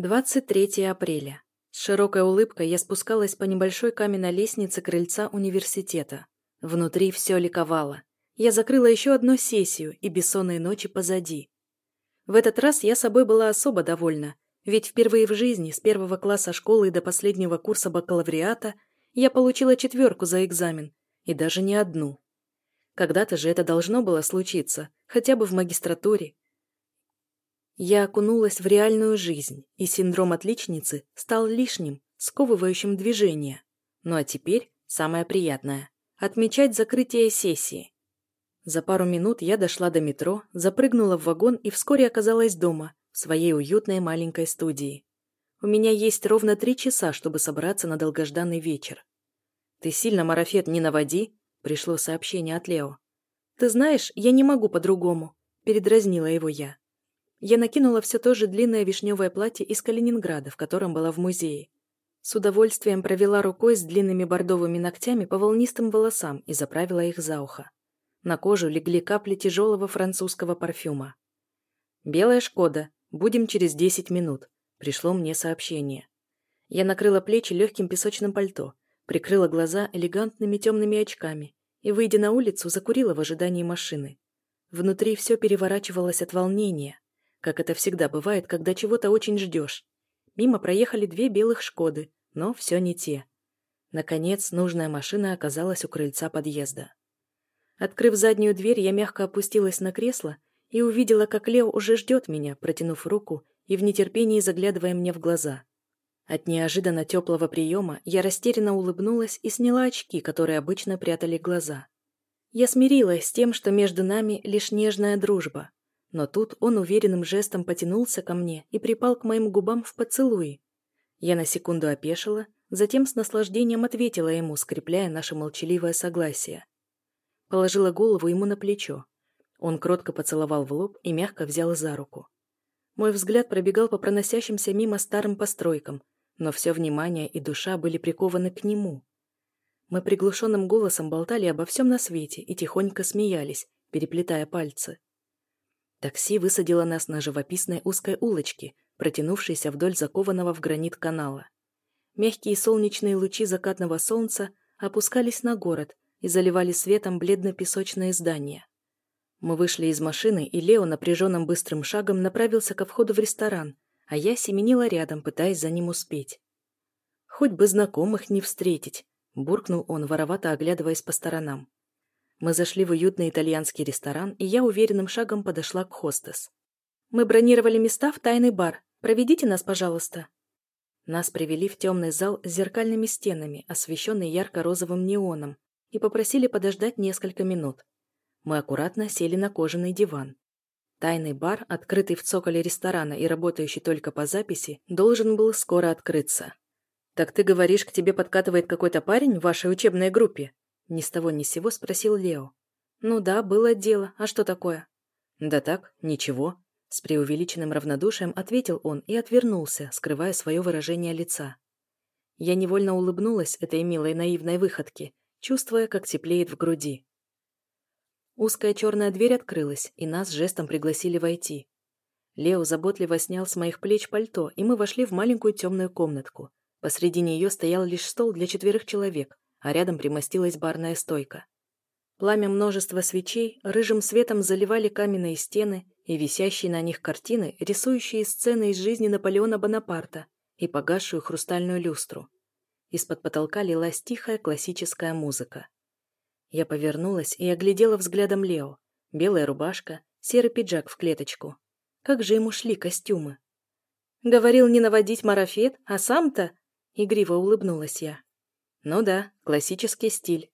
23 апреля. С широкой улыбкой я спускалась по небольшой каменной лестнице крыльца университета. Внутри все ликовало. Я закрыла еще одну сессию, и бессонные ночи позади. В этот раз я собой была особо довольна, ведь впервые в жизни, с первого класса школы и до последнего курса бакалавриата, я получила четверку за экзамен, и даже не одну. Когда-то же это должно было случиться, хотя бы в магистратуре, я окунулась в реальную жизнь, и синдром отличницы стал лишним, сковывающим движение. Ну а теперь самое приятное – отмечать закрытие сессии. За пару минут я дошла до метро, запрыгнула в вагон и вскоре оказалась дома, в своей уютной маленькой студии. У меня есть ровно три часа, чтобы собраться на долгожданный вечер. «Ты сильно марафет не наводи», – пришло сообщение от Лео. «Ты знаешь, я не могу по-другому», – передразнила его я. Я накинула все то же длинное вишневое платье из Калининграда, в котором была в музее. С удовольствием провела рукой с длинными бордовыми ногтями по волнистым волосам и заправила их за ухо. На кожу легли капли тяжелого французского парфюма. «Белая Шкода. Будем через десять минут», — пришло мне сообщение. Я накрыла плечи легким песочным пальто, прикрыла глаза элегантными темными очками и, выйдя на улицу, закурила в ожидании машины. Внутри все переворачивалось от волнения как это всегда бывает, когда чего-то очень ждешь. Мимо проехали две белых «Шкоды», но все не те. Наконец, нужная машина оказалась у крыльца подъезда. Открыв заднюю дверь, я мягко опустилась на кресло и увидела, как Лео уже ждет меня, протянув руку и в нетерпении заглядывая мне в глаза. От неожиданно теплого приема я растерянно улыбнулась и сняла очки, которые обычно прятали глаза. Я смирилась с тем, что между нами лишь нежная дружба, но тут он уверенным жестом потянулся ко мне и припал к моим губам в поцелуи. Я на секунду опешила, затем с наслаждением ответила ему, скрепляя наше молчаливое согласие. Положила голову ему на плечо. Он кротко поцеловал в лоб и мягко взял за руку. Мой взгляд пробегал по проносящимся мимо старым постройкам, но все внимание и душа были прикованы к нему. Мы приглушенным голосом болтали обо всем на свете и тихонько смеялись, переплетая пальцы. Такси высадило нас на живописной узкой улочке, протянувшейся вдоль закованного в гранит канала. Мягкие солнечные лучи закатного солнца опускались на город и заливали светом бледно-песочные здания. Мы вышли из машины, и Лео напряженным быстрым шагом направился ко входу в ресторан, а я семенила рядом, пытаясь за ним успеть. «Хоть бы знакомых не встретить», — буркнул он, воровато оглядываясь по сторонам. Мы зашли в уютный итальянский ресторан, и я уверенным шагом подошла к хостес. «Мы бронировали места в тайный бар. Проведите нас, пожалуйста». Нас привели в темный зал с зеркальными стенами, освещенный ярко-розовым неоном, и попросили подождать несколько минут. Мы аккуратно сели на кожаный диван. Тайный бар, открытый в цоколе ресторана и работающий только по записи, должен был скоро открыться. «Так ты говоришь, к тебе подкатывает какой-то парень в вашей учебной группе?» Ни с того ни с сего спросил Лео. «Ну да, было дело. А что такое?» «Да так, ничего». С преувеличенным равнодушием ответил он и отвернулся, скрывая свое выражение лица. Я невольно улыбнулась этой милой наивной выходке, чувствуя, как теплеет в груди. Узкая черная дверь открылась, и нас жестом пригласили войти. Лео заботливо снял с моих плеч пальто, и мы вошли в маленькую темную комнатку. Посреди нее стоял лишь стол для четверых человек, а рядом примостилась барная стойка. Пламя множества свечей рыжим светом заливали каменные стены и висящие на них картины, рисующие сцены из жизни Наполеона Бонапарта и погасшую хрустальную люстру. Из-под потолка лилась тихая классическая музыка. Я повернулась и оглядела взглядом Лео. Белая рубашка, серый пиджак в клеточку. Как же ему шли костюмы. Говорил не наводить марафет, а сам-то... Игриво улыбнулась я. Ну да, классический стиль.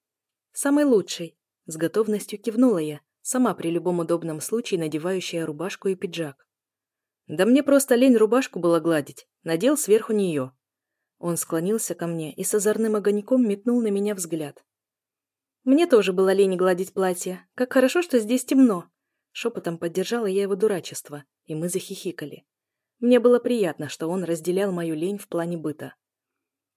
Самый лучший. С готовностью кивнула я, сама при любом удобном случае надевающая рубашку и пиджак. Да мне просто лень рубашку было гладить, надел сверху нее. Он склонился ко мне и с озорным огоньком метнул на меня взгляд. Мне тоже было лень гладить платье. Как хорошо, что здесь темно. Шепотом поддержала я его дурачество, и мы захихикали. Мне было приятно, что он разделял мою лень в плане быта.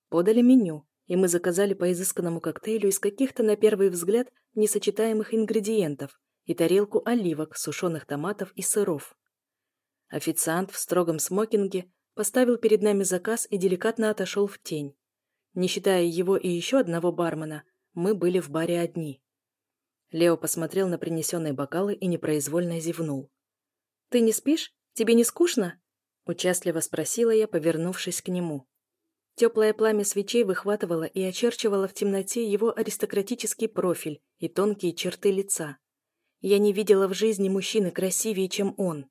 Подали меню, и мы заказали по изысканному коктейлю из каких-то, на первый взгляд, несочетаемых ингредиентов и тарелку оливок, сушеных томатов и сыров. Официант в строгом смокинге поставил перед нами заказ и деликатно отошел в тень. Не считая его и еще одного бармена, мы были в баре одни. Лео посмотрел на принесенные бокалы и непроизвольно зевнул. «Ты не спишь? Тебе не скучно?» Участливо спросила я, повернувшись к нему. Теплое пламя свечей выхватывало и очерчивало в темноте его аристократический профиль и тонкие черты лица. Я не видела в жизни мужчины красивее, чем он.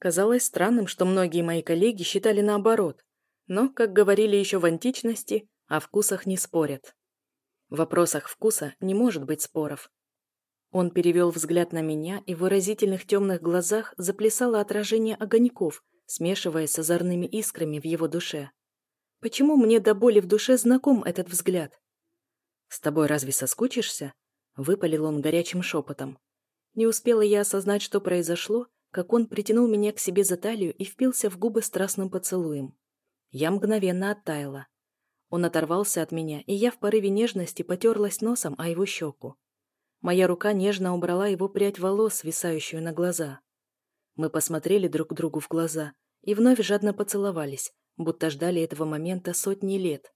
Казалось странным, что многие мои коллеги считали наоборот, но, как говорили еще в античности, о вкусах не спорят. В вопросах вкуса не может быть споров. Он перевел взгляд на меня, и в выразительных темных глазах заплясало отражение огоньков, смешиваясь с озорными искрами в его душе. Почему мне до боли в душе знаком этот взгляд? «С тобой разве соскучишься?» — выпалил он горячим шепотом. Не успела я осознать, что произошло, как он притянул меня к себе за талию и впился в губы страстным поцелуем. Я мгновенно оттаяла. Он оторвался от меня, и я в порыве нежности потерлась носом о его щеку. Моя рука нежно убрала его прядь волос, свисающую на глаза. Мы посмотрели друг другу в глаза и вновь жадно поцеловались, будто ждали этого момента сотни лет.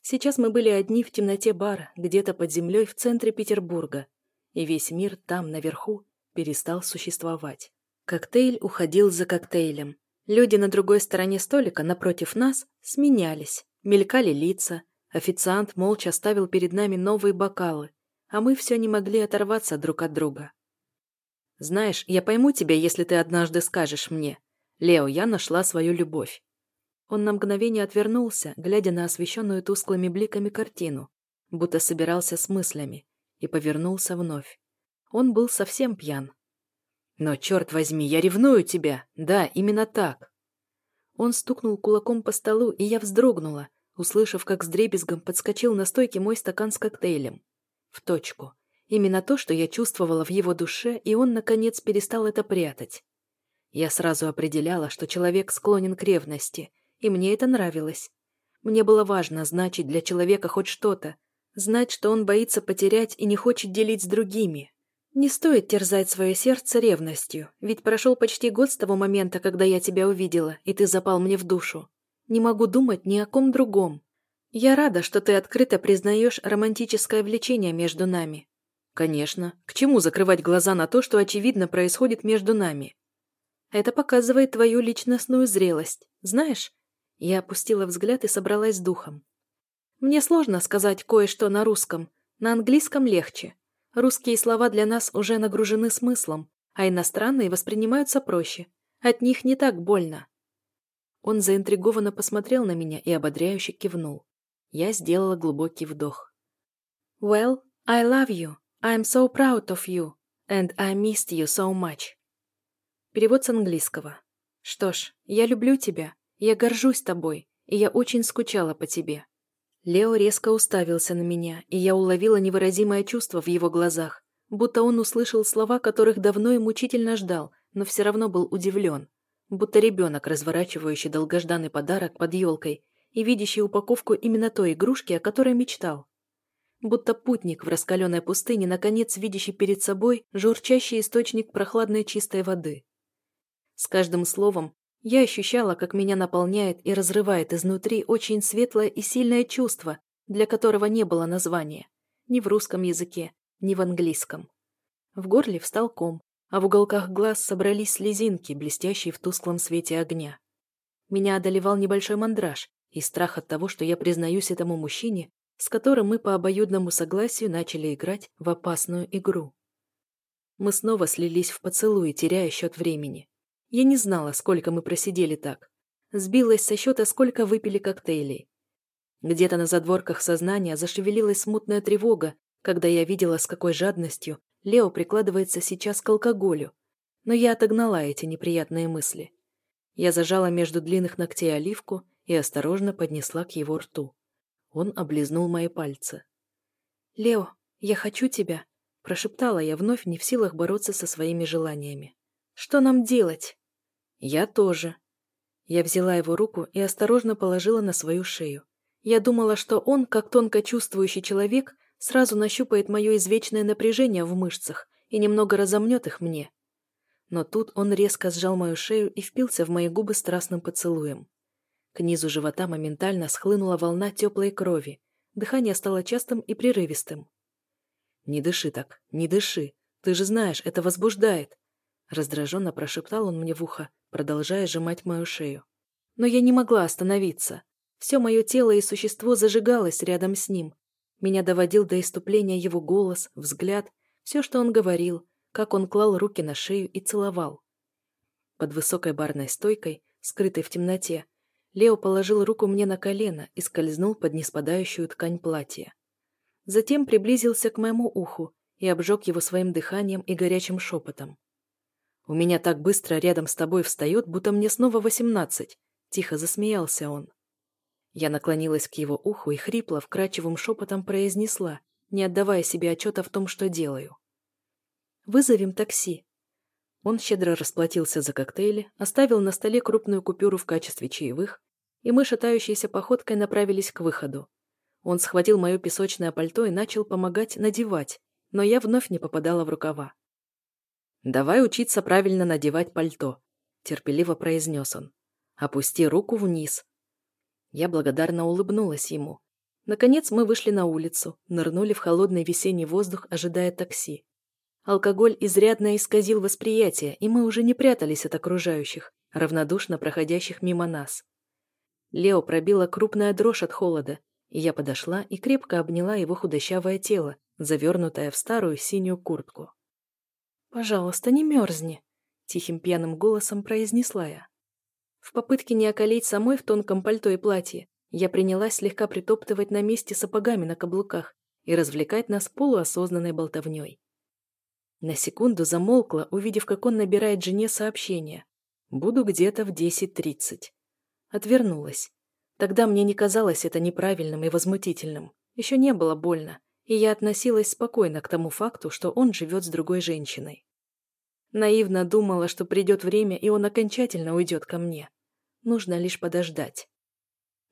Сейчас мы были одни в темноте бара, где-то под землей в центре Петербурга, и весь мир там, наверху, перестал существовать. Коктейль уходил за коктейлем. Люди на другой стороне столика, напротив нас, сменялись, мелькали лица. Официант молча ставил перед нами новые бокалы, а мы все не могли оторваться друг от друга. «Знаешь, я пойму тебя, если ты однажды скажешь мне. Лео, я нашла свою любовь. Он на мгновение отвернулся, глядя на освещенную тусклыми бликами картину, будто собирался с мыслями, и повернулся вновь. Он был совсем пьян. «Но, черт возьми, я ревную тебя! Да, именно так!» Он стукнул кулаком по столу, и я вздрогнула, услышав, как с дребезгом подскочил на стойке мой стакан с коктейлем. В точку. Именно то, что я чувствовала в его душе, и он, наконец, перестал это прятать. Я сразу определяла, что человек склонен к ревности — и мне это нравилось. Мне было важно значить для человека хоть что-то, знать, что он боится потерять и не хочет делить с другими. Не стоит терзать свое сердце ревностью, ведь прошел почти год с того момента, когда я тебя увидела, и ты запал мне в душу. Не могу думать ни о ком другом. Я рада, что ты открыто признаешь романтическое влечение между нами. Конечно. К чему закрывать глаза на то, что очевидно происходит между нами? Это показывает твою личностную зрелость. Знаешь, я опустила взгляд и собралась с духом. Мне сложно сказать кое-что на русском, на английском легче. Русские слова для нас уже нагружены смыслом, а иностранные воспринимаются проще. От них не так больно. Он заинтригованно посмотрел на меня и ободряюще кивнул. Я сделала глубокий вдох. «Well, I love you. I'm so proud of you. And I missed you so much». Перевод с английского. «Что ж, я люблю тебя, я горжусь тобой, и я очень скучала по тебе». Лео резко уставился на меня, и я уловила невыразимое чувство в его глазах, будто он услышал слова, которых давно и мучительно ждал, но все равно был удивлен, будто ребенок, разворачивающий долгожданный подарок под елкой и видящий упаковку именно той игрушки, о которой мечтал. Будто путник в раскаленной пустыне, наконец видящий перед собой журчащий источник прохладной чистой воды. С каждым словом я ощущала, как меня наполняет и разрывает изнутри очень светлое и сильное чувство, для которого не было названия. Ни в русском языке, ни в английском. В горле встал ком, а в уголках глаз собрались слезинки, блестящие в тусклом свете огня. Меня одолевал небольшой мандраж и страх от того, что я признаюсь этому мужчине, с которым мы по обоюдному согласию начали играть в опасную игру. Мы снова слились в поцелуи, теряя счет времени. Я не знала, сколько мы просидели так. Сбилась со счета, сколько выпили коктейлей. Где-то на задворках сознания зашевелилась смутная тревога, когда я видела, с какой жадностью Лео прикладывается сейчас к алкоголю. Но я отогнала эти неприятные мысли. Я зажала между длинных ногтей оливку и осторожно поднесла к его рту. Он облизнул мои пальцы. «Лео, я хочу тебя», – прошептала я вновь не в силах бороться со своими желаниями. «Что нам делать?» «Я тоже». Я взяла его руку и осторожно положила на свою шею. Я думала, что он, как тонко чувствующий человек, сразу нащупает мое извечное напряжение в мышцах и немного разомнет их мне. Но тут он резко сжал мою шею и впился в мои губы страстным поцелуем. К низу живота моментально схлынула волна теплой крови. Дыхание стало частым и прерывистым. «Не дыши так, не дыши. Ты же знаешь, это возбуждает!» Раздраженно прошептал он мне в ухо, продолжая сжимать мою шею. Но я не могла остановиться. Все мое тело и существо зажигалось рядом с ним. Меня доводил до иступления его голос, взгляд, все, что он говорил, как он клал руки на шею и целовал. Под высокой барной стойкой, скрытой в темноте, Лео положил руку мне на колено и скользнул под неспадающую ткань платья. Затем приблизился к моему уху и обжег его своим дыханием и горячим шепотом. «У меня так быстро рядом с тобой встает, будто мне снова восемнадцать», — тихо засмеялся он. Я наклонилась к его уху и хрипло, вкрадчивым шепотом произнесла, не отдавая себе отчета в том, что делаю. «Вызовем такси». Он щедро расплатился за коктейли, оставил на столе крупную купюру в качестве чаевых, и мы, шатающейся походкой, направились к выходу. Он схватил мое песочное пальто и начал помогать надевать, но я вновь не попадала в рукава. «Давай учиться правильно надевать пальто», — терпеливо произнес он. «Опусти руку вниз». Я благодарно улыбнулась ему. Наконец мы вышли на улицу, нырнули в холодный весенний воздух, ожидая такси. Алкоголь изрядно исказил восприятие, и мы уже не прятались от окружающих, равнодушно проходящих мимо нас. Лео пробила крупная дрожь от холода, и я подошла и крепко обняла его худощавое тело, завернутое в старую синюю куртку. «Пожалуйста, не мерзни», — тихим пьяным голосом произнесла я. В попытке не околеть самой в тонком пальто и платье, я принялась слегка притоптывать на месте сапогами на каблуках и развлекать нас полуосознанной болтовней. На секунду замолкла, увидев, как он набирает жене сообщение. «Буду где-то в 10.30». Отвернулась. Тогда мне не казалось это неправильным и возмутительным. Еще не было больно, и я относилась спокойно к тому факту, что он живет с другой женщиной. Наивно думала, что придет время, и он окончательно уйдет ко мне. Нужно лишь подождать.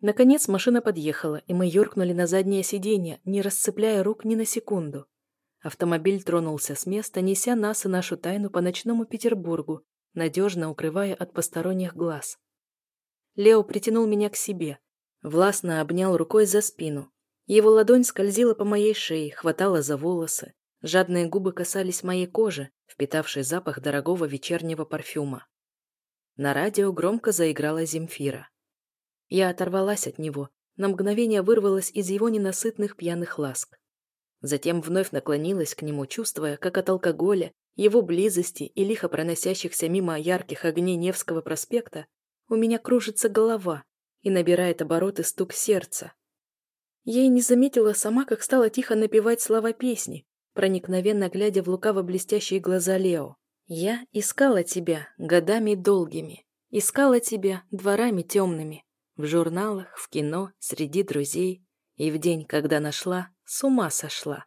Наконец машина подъехала, и мы юркнули на заднее сиденье, не расцепляя рук ни на секунду. Автомобиль тронулся с места, неся нас и нашу тайну по ночному Петербургу, надежно укрывая от посторонних глаз. Лео притянул меня к себе, властно обнял рукой за спину. Его ладонь скользила по моей шее, хватала за волосы. Жадные губы касались моей кожи, впитавшей запах дорогого вечернего парфюма. На радио громко заиграла Земфира. Я оторвалась от него, на мгновение вырвалась из его ненасытных пьяных ласк. Затем вновь наклонилась к нему, чувствуя, как от алкоголя, его близости и лихо проносящихся мимо ярких огней Невского проспекта у меня кружится голова и набирает обороты стук сердца. Я и не заметила сама, как стала тихо напевать слова песни, проникновенно глядя в лукаво-блестящие глаза Лео. «Я искала тебя годами долгими, искала тебя дворами темными, в журналах, в кино, среди друзей, и в день, когда нашла, с ума сошла».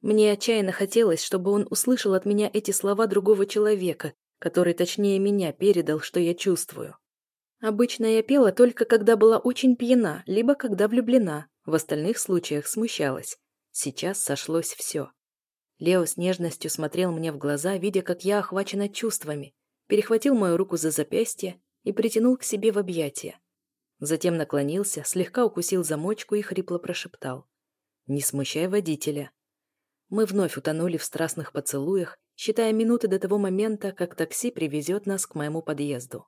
Мне отчаянно хотелось, чтобы он услышал от меня эти слова другого человека, который точнее меня передал, что я чувствую. Обычно я пела только когда была очень пьяна, либо когда влюблена, в остальных случаях смущалась. Сейчас сошлось все. Лео с нежностью смотрел мне в глаза, видя, как я охвачена чувствами, перехватил мою руку за запястье и притянул к себе в объятия. Затем наклонился, слегка укусил замочку и хрипло прошептал. «Не смущай водителя». Мы вновь утонули в страстных поцелуях, считая минуты до того момента, как такси привезет нас к моему подъезду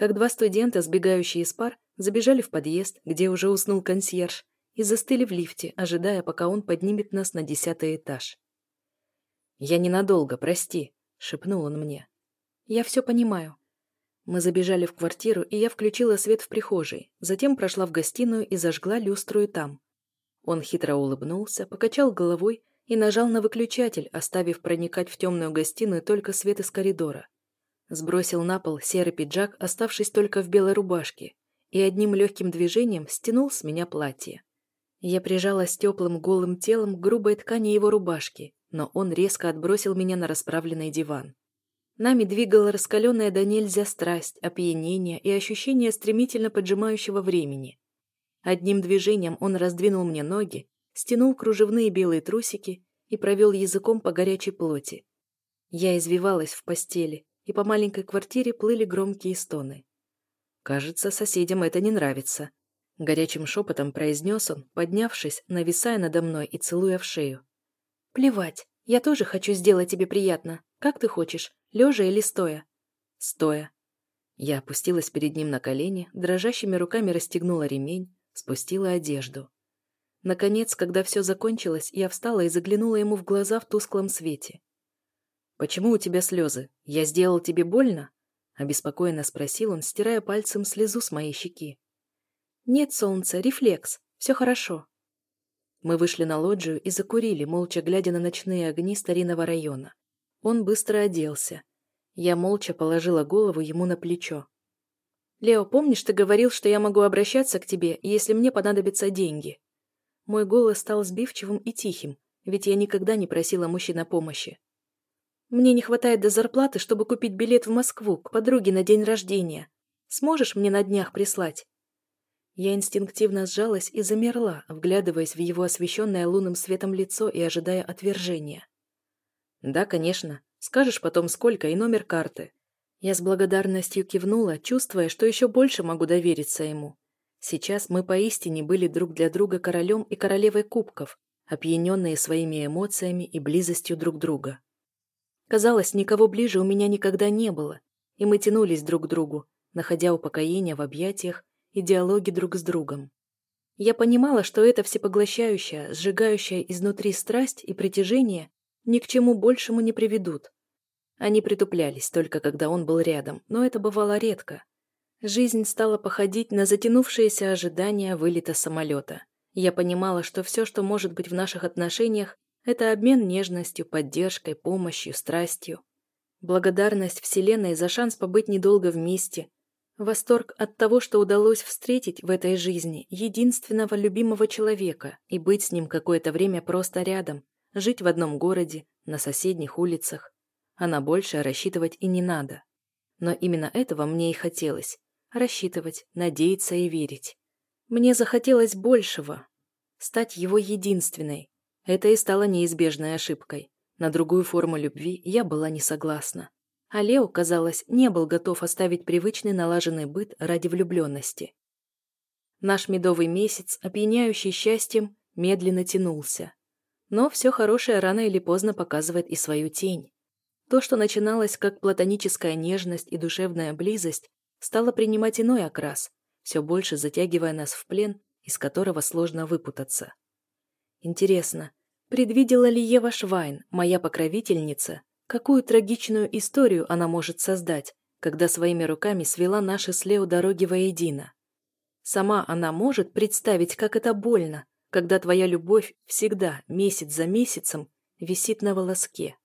как два студента, сбегающие из пар, забежали в подъезд, где уже уснул консьерж, и застыли в лифте, ожидая, пока он поднимет нас на десятый этаж. «Я ненадолго, прости», — шепнул он мне. «Я все понимаю». Мы забежали в квартиру, и я включила свет в прихожей, затем прошла в гостиную и зажгла люстру и там. Он хитро улыбнулся, покачал головой и нажал на выключатель, оставив проникать в темную гостиную только свет из коридора. Сбросил на пол серый пиджак, оставшись только в белой рубашке, и одним легким движением стянул с меня платье. Я прижалась теплым голым телом к грубой ткани его рубашки, но он резко отбросил меня на расправленный диван. Нами двигала раскаленная до нельзя страсть, опьянение и ощущение стремительно поджимающего времени. Одним движением он раздвинул мне ноги, стянул кружевные белые трусики и провел языком по горячей плоти. Я извивалась в постели, и по маленькой квартире плыли громкие стоны. Кажется, соседям это не нравится. Горячим шепотом произнес он, поднявшись, нависая надо мной и целуя в шею. «Плевать, я тоже хочу сделать тебе приятно. Как ты хочешь, лежа или стоя?» «Стоя». Я опустилась перед ним на колени, дрожащими руками расстегнула ремень, спустила одежду. Наконец, когда все закончилось, я встала и заглянула ему в глаза в тусклом свете. «Почему у тебя слезы? Я сделал тебе больно?» Обеспокоенно спросил он, стирая пальцем слезу с моей щеки. «Нет, солнце, рефлекс. Все хорошо». Мы вышли на лоджию и закурили, молча глядя на ночные огни старинного района. Он быстро оделся. Я молча положила голову ему на плечо. «Лео, помнишь, ты говорил, что я могу обращаться к тебе, если мне понадобятся деньги?» Мой голос стал сбивчивым и тихим, ведь я никогда не просила мужчин помощи. «Мне не хватает до зарплаты, чтобы купить билет в Москву к подруге на день рождения. Сможешь мне на днях прислать?» Я инстинктивно сжалась и замерла, вглядываясь в его освещенное лунным светом лицо и ожидая отвержения. «Да, конечно. Скажешь потом, сколько и номер карты». Я с благодарностью кивнула, чувствуя, что еще больше могу довериться ему. Сейчас мы поистине были друг для друга королем и королевой кубков, опьяненные своими эмоциями и близостью друг друга. Казалось, никого ближе у меня никогда не было, и мы тянулись друг к другу, находя упокоение в объятиях и диалоге друг с другом. Я понимала, что эта всепоглощающая, сжигающая изнутри страсть и притяжение ни к чему большему не приведут. Они притуплялись только когда он был рядом, но это бывало редко. Жизнь стала походить на затянувшееся ожидание вылета самолета. Я понимала, что все, что может быть в наших отношениях, это обмен нежностью, поддержкой, помощью, страстью. Благодарность Вселенной за шанс побыть недолго вместе, Восторг от того, что удалось встретить в этой жизни единственного любимого человека и быть с ним какое-то время просто рядом, жить в одном городе, на соседних улицах. А на большее рассчитывать и не надо. Но именно этого мне и хотелось. Рассчитывать, надеяться и верить. Мне захотелось большего. Стать его единственной. Это и стало неизбежной ошибкой. На другую форму любви я была не согласна. А Лео, казалось, не был готов оставить привычный налаженный быт ради влюбленности. Наш медовый месяц, опьяняющий счастьем, медленно тянулся. Но все хорошее рано или поздно показывает и свою тень. То, что начиналось как платоническая нежность и душевная близость, стало принимать иной окрас, все больше затягивая нас в плен, из которого сложно выпутаться. Интересно, предвидела ли Ева Швайн, моя покровительница, Какую трагичную историю она может создать, когда своими руками свела наши с Лео дороги воедино? Сама она может представить, как это больно, когда твоя любовь всегда, месяц за месяцем, висит на волоске.